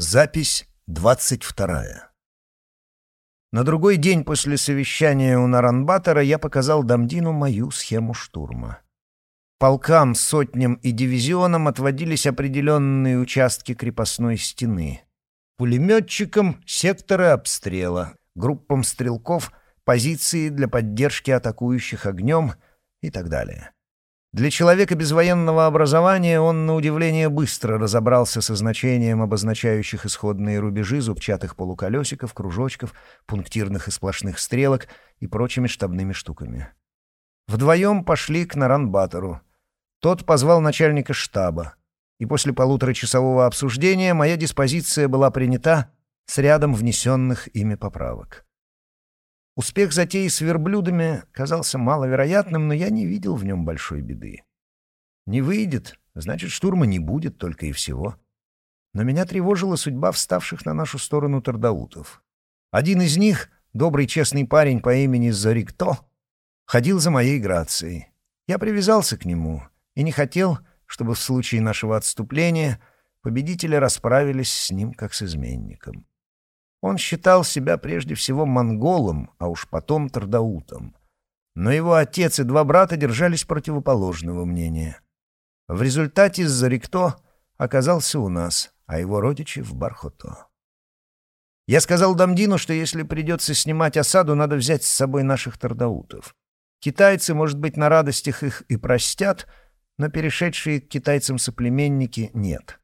Запись двадцать вторая. На другой день после совещания у Наранбатора я показал Дамдину мою схему штурма. Полкам, сотням и дивизионам отводились определенные участки крепостной стены. Пулеметчикам — секторы обстрела, группам стрелков — позиции для поддержки атакующих огнем и так далее. Для человека без военного образования он, на удивление, быстро разобрался со значением обозначающих исходные рубежи зубчатых полуколесиков, кружочков, пунктирных и сплошных стрелок и прочими штабными штуками. Вдвоем пошли к Наранбатору. Тот позвал начальника штаба, и после полуторачасового обсуждения моя диспозиция была принята с рядом внесенных ими поправок. Успех затеи с верблюдами казался маловероятным, но я не видел в нем большой беды. Не выйдет, значит, штурма не будет только и всего. Но меня тревожила судьба вставших на нашу сторону тардаутов. Один из них, добрый честный парень по имени Зарикто, ходил за моей грацией. Я привязался к нему и не хотел, чтобы в случае нашего отступления победители расправились с ним как с изменником. Он считал себя прежде всего монголом, а уж потом тардаутом. Но его отец и два брата держались противоположного мнения. В результате Зарикто оказался у нас, а его родичи в Бархото. Я сказал Дамдину, что если придется снимать осаду, надо взять с собой наших тардаутов. Китайцы, может быть, на радостях их и простят, но перешедшие к китайцам соплеменники нет.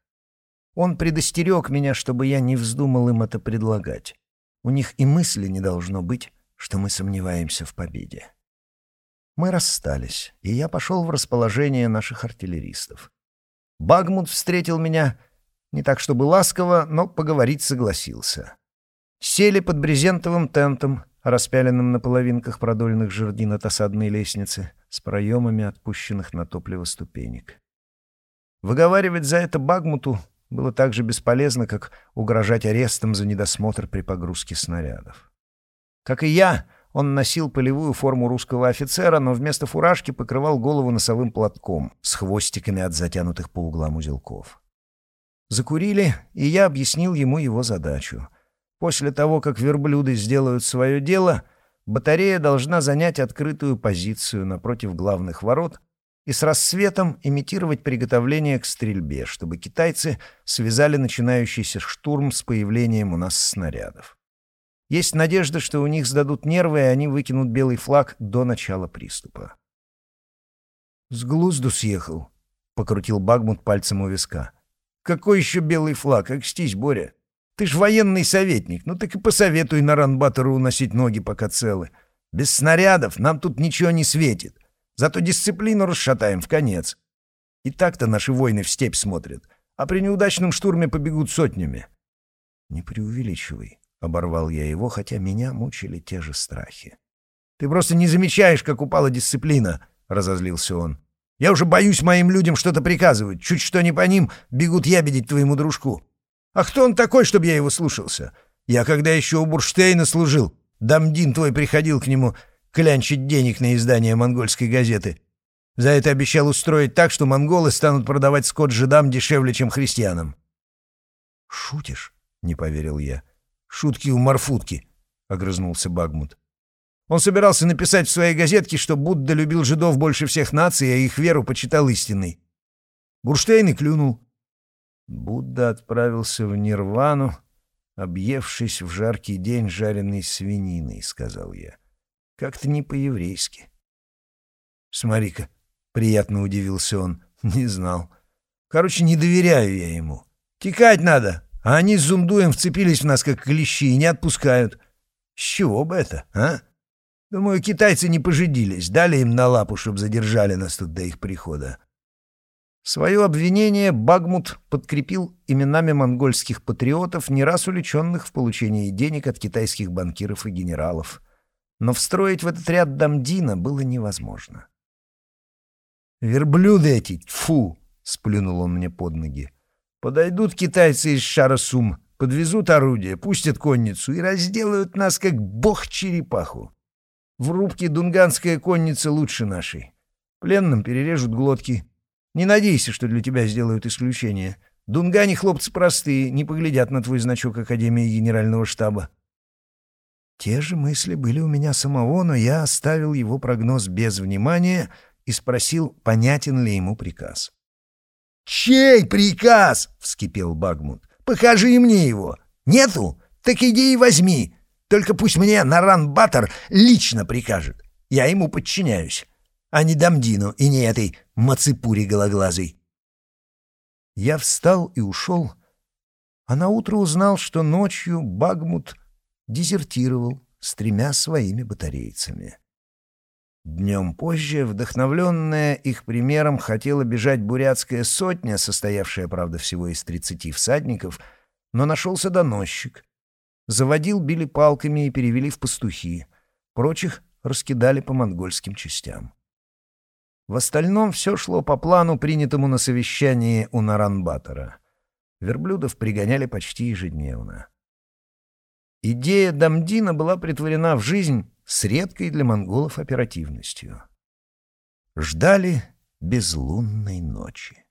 Он предостерег меня, чтобы я не вздумал им это предлагать. У них и мысли не должно быть, что мы сомневаемся в победе. Мы расстались, и я пошел в расположение наших артиллеристов. Багмут встретил меня не так чтобы ласково, но поговорить согласился. Сели под брезентовым тентом, распяленным на половинках продольных жердин от осадной лестницы, с проемами отпущенных на топливо ступенек. Выговаривать за это Багмуту было так же бесполезно, как угрожать арестом за недосмотр при погрузке снарядов. Как и я, он носил полевую форму русского офицера, но вместо фуражки покрывал голову носовым платком с хвостиками от затянутых по углам узелков. Закурили, и я объяснил ему его задачу. После того, как верблюды сделают свое дело, батарея должна занять открытую позицию напротив главных ворот — и с рассветом имитировать приготовление к стрельбе, чтобы китайцы связали начинающийся штурм с появлением у нас снарядов. Есть надежда, что у них сдадут нервы, и они выкинут белый флаг до начала приступа. «С глузду съехал», — покрутил Багмут пальцем у виска. «Какой еще белый флаг? Окстись, Боря. Ты ж военный советник, ну так и посоветуй на Ранбатору уносить ноги, пока целы. Без снарядов нам тут ничего не светит. Зато дисциплину расшатаем в конец. И так-то наши войны в степь смотрят, а при неудачном штурме побегут сотнями. Не преувеличивай, — оборвал я его, хотя меня мучили те же страхи. Ты просто не замечаешь, как упала дисциплина, — разозлился он. Я уже боюсь моим людям что-то приказывать. Чуть что не по ним, бегут ябедить твоему дружку. А кто он такой, чтобы я его слушался? Я когда еще у Бурштейна служил, Дамдин твой приходил к нему клянчить денег на издание монгольской газеты. За это обещал устроить так, что монголы станут продавать скот жидам дешевле, чем христианам. «Шутишь?» — не поверил я. «Шутки у Марфутки», — огрызнулся Багмут. Он собирался написать в своей газетке, что Будда любил жидов больше всех наций, а их веру почитал истинной. Бурштейн и клюнул. Будда отправился в Нирвану, объевшись в жаркий день жареной свининой, — сказал я. Как-то не по-еврейски. Смотри-ка, приятно удивился он. Не знал. Короче, не доверяю я ему. Текать надо, а они с Зундуем вцепились в нас, как клещи, и не отпускают. С чего бы это, а? Думаю, китайцы не пожидились, дали им на лапу, чтобы задержали нас тут до их прихода. Свое обвинение Багмут подкрепил именами монгольских патриотов, не раз увлеченных в получении денег от китайских банкиров и генералов но встроить в этот ряд Дамдина было невозможно. «Верблюды эти, фу!» — сплюнул он мне под ноги. «Подойдут китайцы из Шарасум, подвезут орудие, пустят конницу и разделают нас, как бог черепаху. В рубке дунганская конница лучше нашей. Пленным перережут глотки. Не надейся, что для тебя сделают исключение. Дунгане хлопцы простые, не поглядят на твой значок Академии Генерального штаба. Те же мысли были у меня самого, но я оставил его прогноз без внимания и спросил, понятен ли ему приказ. «Чей приказ?» — вскипел Багмут. «Покажи мне его. Нету? Так иди и возьми. Только пусть мне Наран Баттер лично прикажет. Я ему подчиняюсь, а не Дамдину и не этой мацепуре гологлазой». Я встал и ушел, а наутро узнал, что ночью Багмут дезертировал с тремя своими батарейцами. Днем позже, вдохновленная их примером, хотела бежать бурятская сотня, состоявшая, правда, всего из тридцати всадников, но нашелся доносчик. Заводил, били палками и перевели в пастухи. Прочих раскидали по монгольским частям. В остальном все шло по плану, принятому на совещании у Наранбатора. Верблюдов пригоняли почти ежедневно. Идея Дамдина была притворена в жизнь с редкой для монголов оперативностью. Ждали безлунной ночи.